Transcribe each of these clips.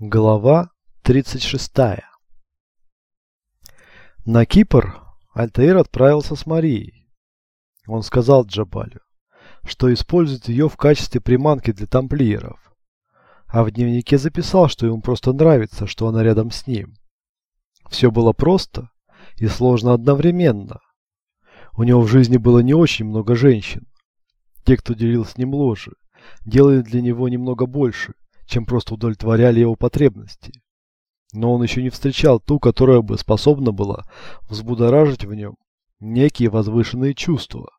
Глава 36 На Кипр Альтаир отправился с Марией. Он сказал Джабалю, что использует ее в качестве приманки для тамплиеров, а в дневнике записал, что ему просто нравится, что она рядом с ним. Все было просто и сложно одновременно. У него в жизни было не очень много женщин. Те, кто делил с ним ложе, делали для него немного больше, чем просто удовлетворяли его потребности. Но он еще не встречал ту, которая бы способна была взбудоражить в нем некие возвышенные чувства.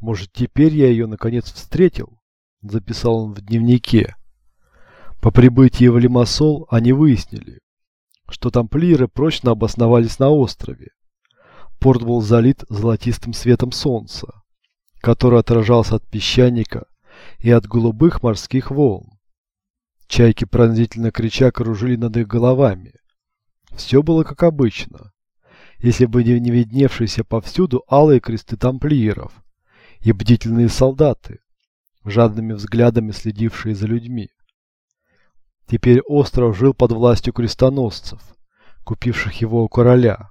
Может, теперь я ее наконец встретил? Записал он в дневнике. По прибытии в Лимассол они выяснили, что тамплиеры прочно обосновались на острове. Порт был залит золотистым светом солнца, который отражался от песчаника и от голубых морских волн. Чайки, пронзительно крича, кружили над их головами. Все было как обычно, если бы не видневшиеся повсюду алые кресты тамплиеров и бдительные солдаты, жадными взглядами следившие за людьми. Теперь остров жил под властью крестоносцев, купивших его у короля,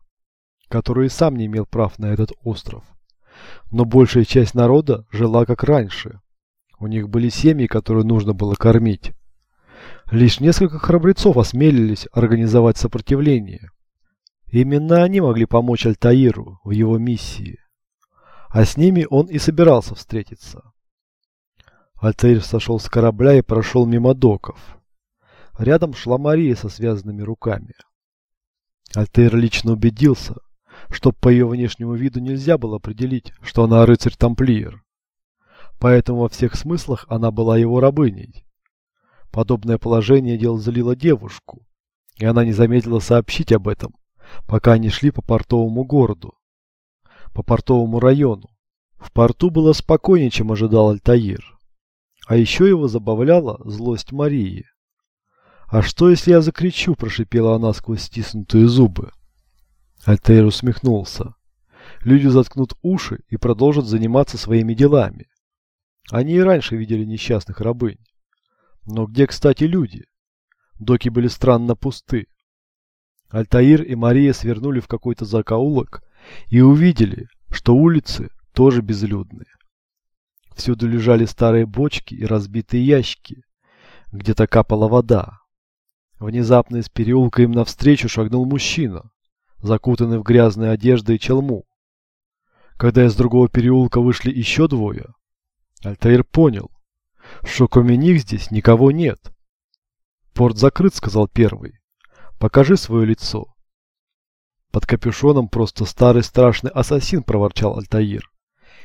который и сам не имел прав на этот остров. Но большая часть народа жила как раньше. У них были семьи, которые нужно было кормить. Лишь несколько храбрецов осмелились организовать сопротивление. Именно они могли помочь Альтаиру в его миссии. А с ними он и собирался встретиться. Альтаир сошел с корабля и прошел мимо доков. Рядом шла Мария со связанными руками. Альтаир лично убедился, что по ее внешнему виду нельзя было определить, что она рыцарь-тамплиер. Поэтому во всех смыслах она была его рабыней. Подобное положение дел залило девушку, и она не заметила сообщить об этом, пока они шли по портовому городу, по портовому району. В порту было спокойнее, чем ожидал Альтаир. А еще его забавляла злость Марии. «А что, если я закричу?» – прошипела она сквозь стиснутые зубы. Альтаир усмехнулся. Люди заткнут уши и продолжат заниматься своими делами. Они и раньше видели несчастных рабынь. Но где, кстати, люди? Доки были странно пусты. Альтаир и Мария свернули в какой-то закоулок и увидели, что улицы тоже безлюдные. Всюду лежали старые бочки и разбитые ящики. Где-то капала вода. Внезапно из переулка им навстречу шагнул мужчина, закутанный в грязные одежды и челму. Когда из другого переулка вышли еще двое, Альтаир понял, что кроме них здесь никого нет. Порт закрыт, сказал первый. Покажи свое лицо. Под капюшоном просто старый страшный ассасин, проворчал Альтаир.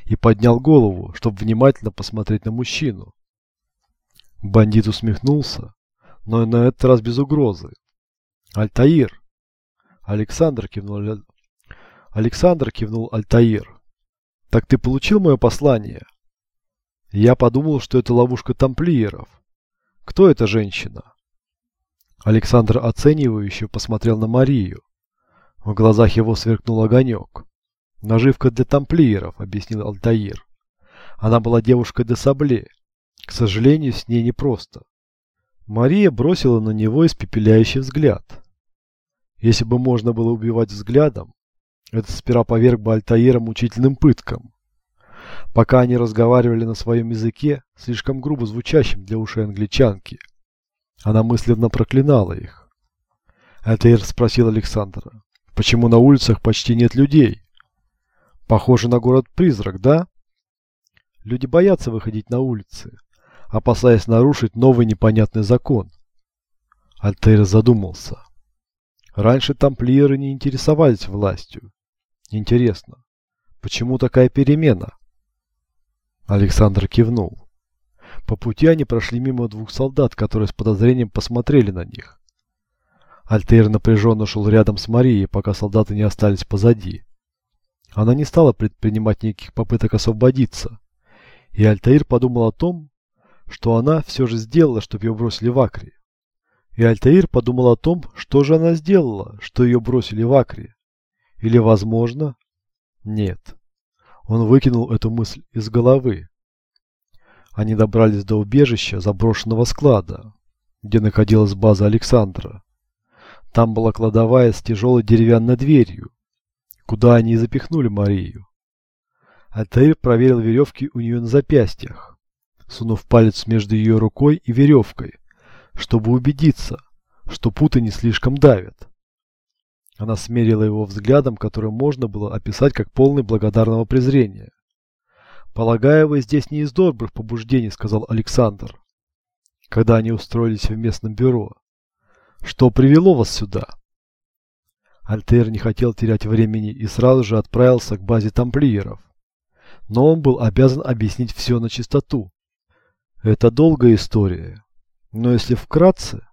И поднял голову, чтобы внимательно посмотреть на мужчину. Бандит усмехнулся, но на этот раз без угрозы. Альтаир. Александр кивнул. Александр кивнул Альтаир. Так ты получил мое послание? Я подумал, что это ловушка тамплиеров. Кто эта женщина? Александр оценивающе посмотрел на Марию. В глазах его сверкнул огонек. «Наживка для тамплиеров», — объяснил Алтаир. Она была девушкой де Сабле. К сожалению, с ней непросто. Мария бросила на него испепеляющий взгляд. Если бы можно было убивать взглядом, это сперва поверг бы Альтаира мучительным пыткам. Пока они разговаривали на своем языке, слишком грубо звучащем для ушей англичанки, она мысленно проклинала их. Альтаир спросил Александра, почему на улицах почти нет людей? Похоже на город-призрак, да? Люди боятся выходить на улицы, опасаясь нарушить новый непонятный закон. Альтаир задумался. Раньше тамплиеры не интересовались властью. Интересно, почему такая перемена? Александр кивнул. По пути они прошли мимо двух солдат, которые с подозрением посмотрели на них. Альтер напряженно шел рядом с Марией, пока солдаты не остались позади. Она не стала предпринимать никаких попыток освободиться, и Альтаир подумал о том, что она все же сделала, чтобы ее бросили в Акре. И Альтаир подумал о том, что же она сделала, что ее бросили в Акре. Или, возможно, нет. Он выкинул эту мысль из головы. Они добрались до убежища заброшенного склада. где находилась база Александра. Там была кладовая с тяжелой деревянной дверью, куда они и запихнули Марию. Альтаир проверил веревки у нее на запястьях, сунув палец между ее рукой и веревкой, чтобы убедиться, что путы не слишком давят. Она смерила его взглядом, который можно было описать как полный благодарного презрения. «Полагаю, вы здесь не из добрых побуждений», — сказал Александр, когда они устроились в местном бюро. «Что привело вас сюда?» Альтер не хотел терять времени и сразу же отправился к базе тамплиеров. Но он был обязан объяснить все на чистоту. Это долгая история, но если вкратце,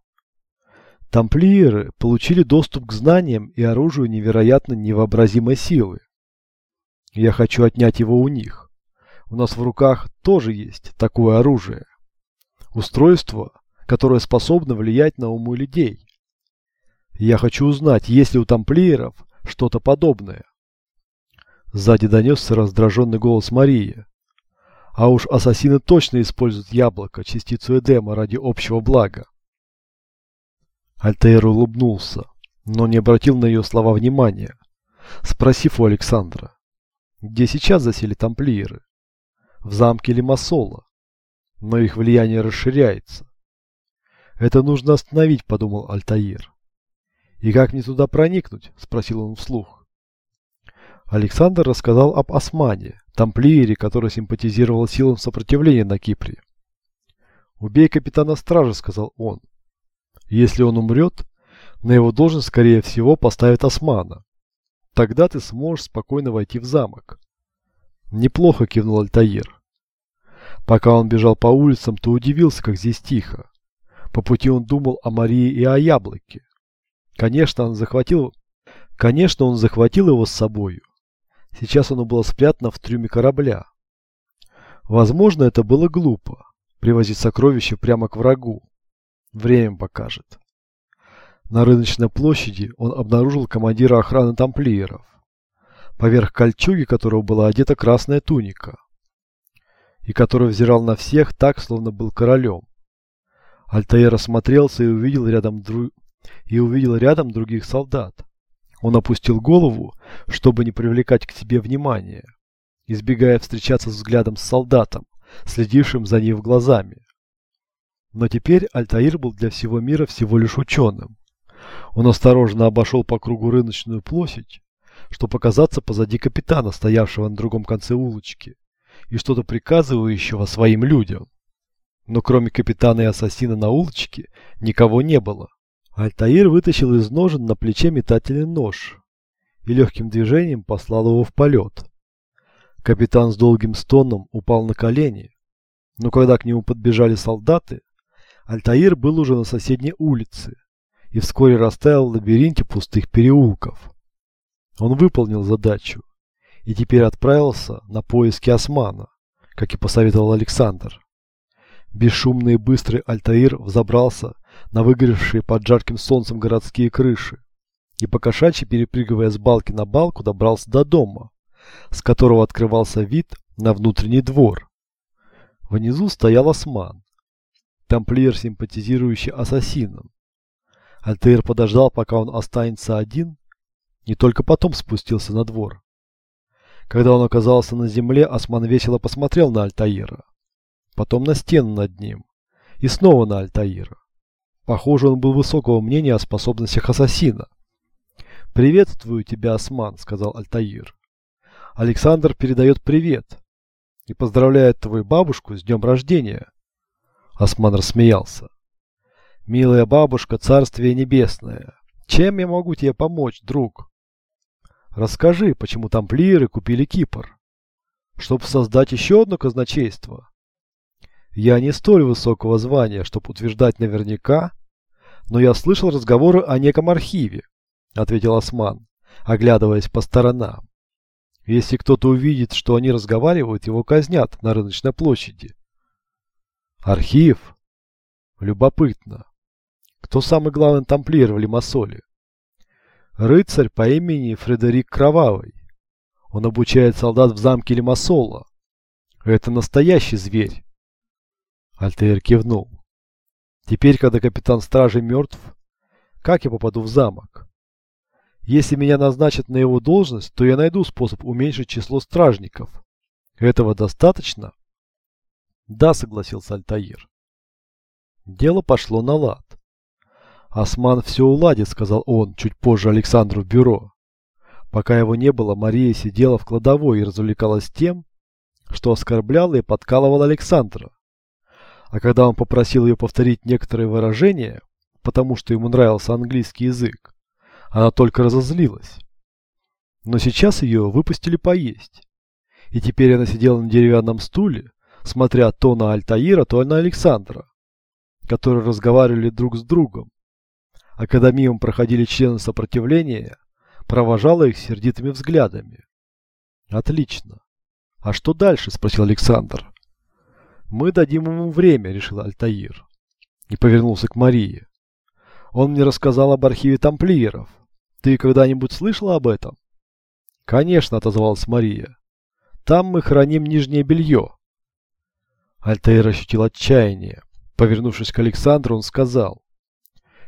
Тамплиеры получили доступ к знаниям и оружию невероятно невообразимой силы. Я хочу отнять его у них. У нас в руках тоже есть такое оружие. Устройство, которое способно влиять на умы людей. Я хочу узнать, есть ли у тамплиеров что-то подобное. Сзади донесся раздраженный голос Марии. А уж ассасины точно используют яблоко, частицу Эдема, ради общего блага. Альтаир улыбнулся, но не обратил на ее слова внимания, спросив у Александра, где сейчас засели тамплиеры? В замке Лимассола. Но их влияние расширяется. Это нужно остановить, подумал Альтаир. И как мне туда проникнуть? Спросил он вслух. Александр рассказал об Османе, тамплиере, который симпатизировал силам сопротивления на Кипре. «Убей капитана стражи», — сказал он. Если он умрет, на его должность, скорее всего, поставят Османа. Тогда ты сможешь спокойно войти в замок. Неплохо кивнул Альтаир. Пока он бежал по улицам, то удивился, как здесь тихо. По пути он думал о Марии и о яблоке. Конечно, он захватил... Конечно, он захватил его с собою. Сейчас оно было спрятано в трюме корабля. Возможно, это было глупо. Привозить сокровища прямо к врагу. Время покажет. На рыночной площади он обнаружил командира охраны тамплиеров, поверх кольчуги которого была одета красная туника, и который взирал на всех так, словно был королем. Альтаир осмотрелся и увидел рядом дру... и увидел рядом других солдат. Он опустил голову, чтобы не привлекать к себе внимания, избегая встречаться взглядом с солдатом, следившим за ним глазами. Но теперь Альтаир был для всего мира всего лишь ученым. Он осторожно обошел по кругу рыночную площадь, чтобы показаться позади капитана, стоявшего на другом конце улочки, и что-то приказывающего своим людям. Но кроме капитана и ассасина на улочке никого не было. Альтаир вытащил из ножен на плече метательный нож и легким движением послал его в полет. Капитан с долгим стоном упал на колени, но когда к нему подбежали солдаты, Альтаир был уже на соседней улице и вскоре растаял в лабиринте пустых переулков. Он выполнил задачу и теперь отправился на поиски Османа, как и посоветовал Александр. Бесшумный и быстрый Альтаир взобрался на выгоревшие под жарким солнцем городские крыши и покошачьи, перепрыгивая с балки на балку, добрался до дома, с которого открывался вид на внутренний двор. Внизу стоял осман, тамплиер, симпатизирующий ассасинам. Альтаир подождал, пока он останется один, и только потом спустился на двор. Когда он оказался на земле, Осман весело посмотрел на Альтаира, потом на стену над ним и снова на Альтаира. Похоже, он был высокого мнения о способностях ассасина. «Приветствую тебя, Осман», — сказал Альтаир. «Александр передает привет и поздравляет твою бабушку с днем рождения». Осман рассмеялся. «Милая бабушка, царствие небесное, чем я могу тебе помочь, друг?» «Расскажи, почему тамплиеры купили Кипр?» «Чтобы создать еще одно казначейство?» «Я не столь высокого звания, чтобы утверждать наверняка, но я слышал разговоры о неком архиве», — ответил Осман, оглядываясь по сторонам. «Если кто-то увидит, что они разговаривают, его казнят на рыночной площади». Архив? Любопытно. Кто самый главный тамплиер в Лимассоле? Рыцарь по имени Фредерик Кровавый. Он обучает солдат в замке Лимассола. Это настоящий зверь. Альтер кивнул. Теперь, когда капитан стражи мертв, как я попаду в замок? Если меня назначат на его должность, то я найду способ уменьшить число стражников. Этого достаточно? Да, согласился Альтаир. Дело пошло на лад. Осман все уладит, сказал он чуть позже Александру в бюро. Пока его не было, Мария сидела в кладовой и развлекалась тем, что оскорбляла и подкалывала Александра. А когда он попросил ее повторить некоторые выражения, потому что ему нравился английский язык, она только разозлилась. Но сейчас ее выпустили поесть. И теперь она сидела на деревянном стуле, смотря то на Альтаира, то на Александра, которые разговаривали друг с другом. А когда мимо проходили члены сопротивления, провожала их сердитыми взглядами. «Отлично. А что дальше?» – спросил Александр. «Мы дадим ему время», – решил Альтаир. И повернулся к Марии. «Он мне рассказал об архиве тамплиеров. Ты когда-нибудь слышала об этом? Конечно, отозвалась Мария. Там мы храним нижнее белье. Альтаир ощутил отчаяние. Повернувшись к Александру, он сказал.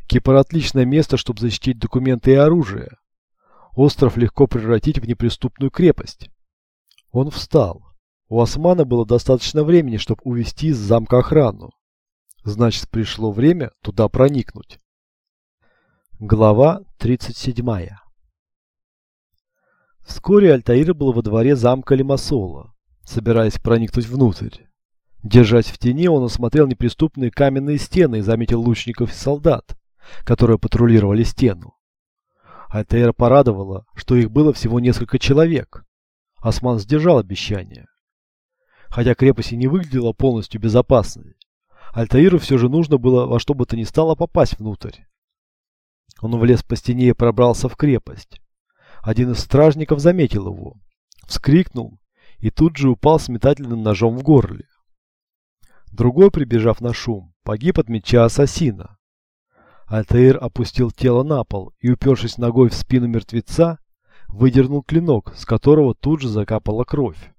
Кипр отличное место, чтобы защитить документы и оружие. Остров легко превратить в неприступную крепость. Он встал. У Османа было достаточно времени, чтобы увести из замка охрану. Значит, пришло время туда проникнуть. Глава 37 Вскоре Альтаир был во дворе замка Лимассола, собираясь проникнуть внутрь. Держась в тени, он осмотрел неприступные каменные стены и заметил лучников и солдат, которые патрулировали стену. Альтаира порадовало, что их было всего несколько человек. Осман сдержал обещание. Хотя крепость и не выглядела полностью безопасной, Альтаиру все же нужно было во что бы то ни стало попасть внутрь. Он влез по стене и пробрался в крепость. Один из стражников заметил его, вскрикнул и тут же упал с метательным ножом в горле. Другой, прибежав на шум, погиб от меча ассасина. Альтаир опустил тело на пол и, упершись ногой в спину мертвеца, выдернул клинок, с которого тут же закапала кровь.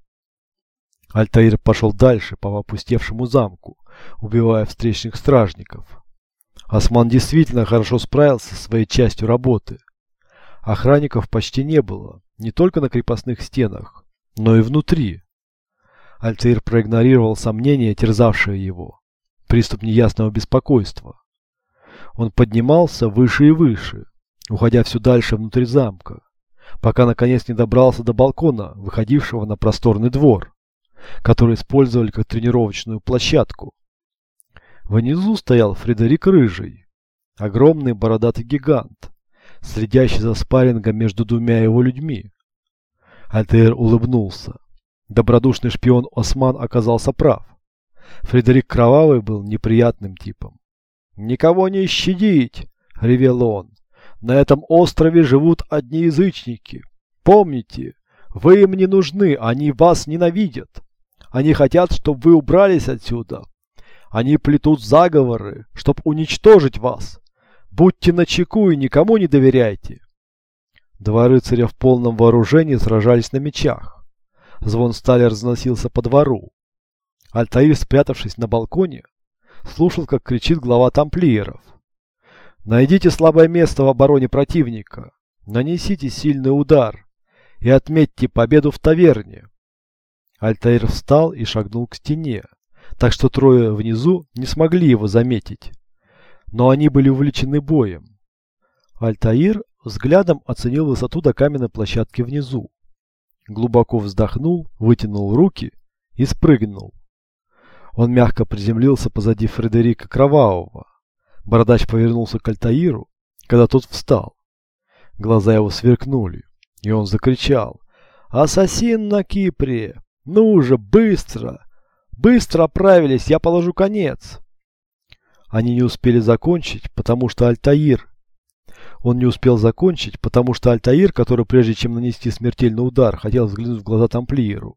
Альтаир пошел дальше по опустевшему замку, убивая встречных стражников. Осман действительно хорошо справился со своей частью работы. Охранников почти не было, не только на крепостных стенах, но и внутри. Альцейр проигнорировал сомнения, терзавшие его. Приступ неясного беспокойства. Он поднимался выше и выше, уходя все дальше внутрь замка, пока наконец не добрался до балкона, выходившего на просторный двор, который использовали как тренировочную площадку. Внизу стоял Фредерик Рыжий, огромный бородатый гигант, следящий за спаррингом между двумя его людьми. Альтер улыбнулся. Добродушный шпион Осман оказался прав. Фредерик Кровавый был неприятным типом. «Никого не щадить!» — ревел он. «На этом острове живут одни язычники. Помните, вы им не нужны, они вас ненавидят. Они хотят, чтобы вы убрались отсюда, они плетут заговоры, чтобы уничтожить вас. Будьте начеку и никому не доверяйте. Два рыцаря в полном вооружении сражались на мечах. Звон стали разносился по двору. Альтаир, спрятавшись на балконе, слушал, как кричит глава тамплиеров. «Найдите слабое место в обороне противника, нанесите сильный удар и отметьте победу в таверне». Альтаир встал и шагнул к стене так что трое внизу не смогли его заметить. Но они были увлечены боем. Альтаир взглядом оценил высоту до каменной площадки внизу. Глубоко вздохнул, вытянул руки и спрыгнул. Он мягко приземлился позади Фредерика Кровавого. Бородач повернулся к Альтаиру, когда тот встал. Глаза его сверкнули, и он закричал. «Ассасин на Кипре! Ну же, быстро! Быстро оправились, я положу конец. Они не успели закончить, потому что Альтаир... Он не успел закончить, потому что Альтаир, который прежде чем нанести смертельный удар, хотел взглянуть в глаза тамплиеру,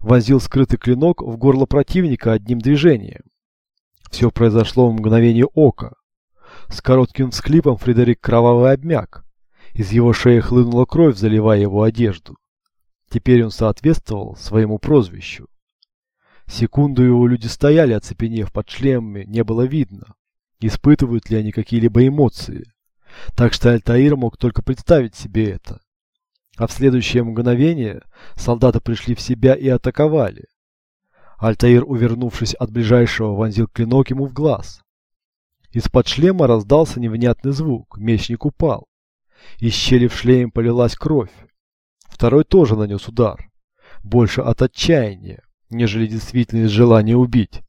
вонзил скрытый клинок в горло противника одним движением. Все произошло в мгновение ока. С коротким всклипом Фредерик кровавый обмяк. Из его шеи хлынула кровь, заливая его одежду. Теперь он соответствовал своему прозвищу. Секунду его люди стояли, оцепенев под шлемами, не было видно. испытывают ли они какие-либо эмоции. Так что Альтаир мог только представить себе это. А в следующее мгновение солдаты пришли в себя и атаковали. Альтаир, увернувшись от ближайшего, вонзил клинок ему в глаз. Из-под шлема раздался невнятный звук, мечник упал. Из щели в шлеме полилась кровь. Второй тоже нанес удар. Больше от отчаяния, нежели действительно из желания убить.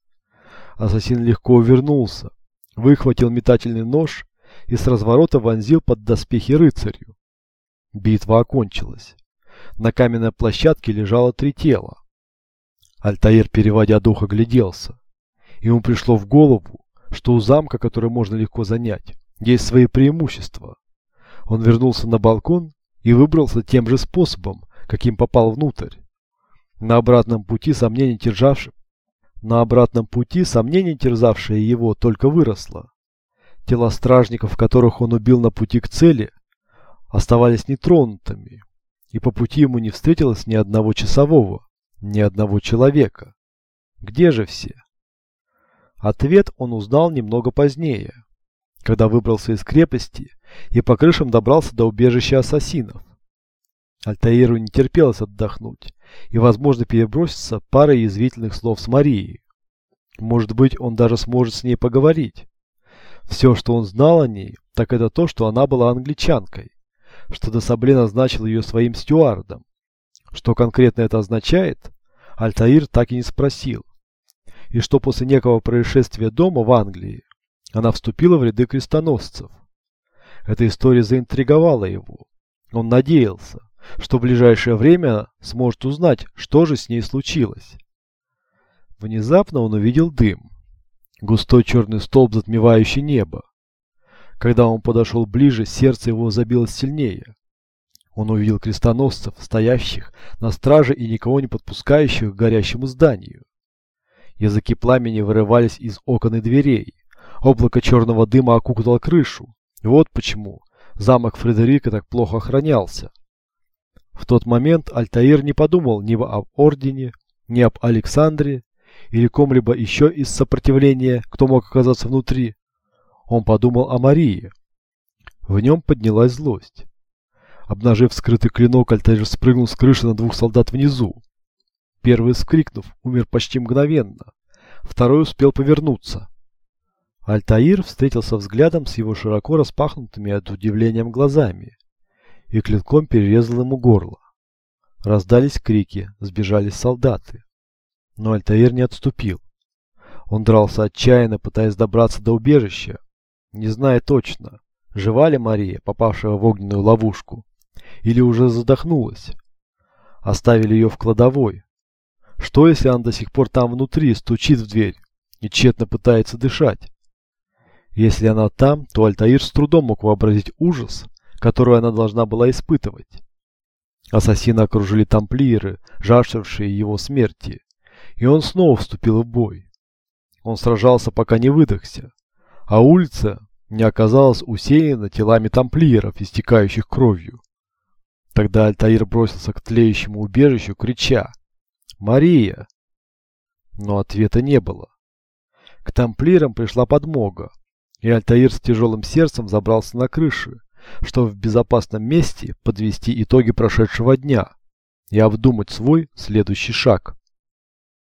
Ассасин легко увернулся, выхватил метательный нож и с разворота вонзил под доспехи рыцарю. Битва окончилась. На каменной площадке лежало три тела. Альтаир, переводя дух, огляделся. Ему пришло в голову, что у замка, который можно легко занять, есть свои преимущества. Он вернулся на балкон и выбрался тем же способом, каким попал внутрь. На обратном пути сомнение терзавшее, на обратном пути сомнение терзавшее его только выросло. Тела стражников, которых он убил на пути к цели, оставались нетронутыми, и по пути ему не встретилось ни одного часового, ни одного человека. Где же все? Ответ он узнал немного позднее, когда выбрался из крепости и по крышам добрался до убежища ассасинов. Альтаиру не терпелось отдохнуть и, возможно, переброситься парой язвительных слов с Марией. Может быть, он даже сможет с ней поговорить. Все, что он знал о ней, так это то, что она была англичанкой, что Десабле назначил ее своим стюардом. Что конкретно это означает, Альтаир так и не спросил. И что после некого происшествия дома в Англии она вступила в ряды крестоносцев. Эта история заинтриговала его. Он надеялся, что в ближайшее время сможет узнать, что же с ней случилось. Внезапно он увидел дым. Густой черный столб, затмевающий небо. Когда он подошел ближе, сердце его забилось сильнее. Он увидел крестоносцев, стоящих на страже и никого не подпускающих к горящему зданию. Языки пламени вырывались из окон и дверей. Облако черного дыма окутало крышу. И вот почему замок Фредерика так плохо охранялся. В тот момент Альтаир не подумал ни об Ордене, ни об Александре или ком-либо еще из сопротивления, кто мог оказаться внутри. Он подумал о Марии. В нем поднялась злость. Обнажив скрытый клинок, Альтаир спрыгнул с крыши на двух солдат внизу. Первый, вскрикнув, умер почти мгновенно. Второй успел повернуться. Альтаир встретился взглядом с его широко распахнутыми от удивлением глазами и клинком перерезал ему горло. Раздались крики, сбежались солдаты. Но Альтаир не отступил. Он дрался отчаянно, пытаясь добраться до убежища, не зная точно, жива ли Мария, попавшая в огненную ловушку, или уже задохнулась. Оставили ее в кладовой. Что, если она до сих пор там внутри, стучит в дверь и тщетно пытается дышать? Если она там, то Альтаир с трудом мог вообразить ужас, который она должна была испытывать. Ассасины окружили тамплиеры, жаждавшие его смерти, и он снова вступил в бой. Он сражался, пока не выдохся, а улица не оказалась усеяна телами тамплиеров, истекающих кровью. Тогда Альтаир бросился к тлеющему убежищу, крича «Мария!». Но ответа не было. К тамплиерам пришла подмога, и Альтаир с тяжелым сердцем забрался на крыши, чтобы в безопасном месте подвести итоги прошедшего дня и обдумать свой следующий шаг.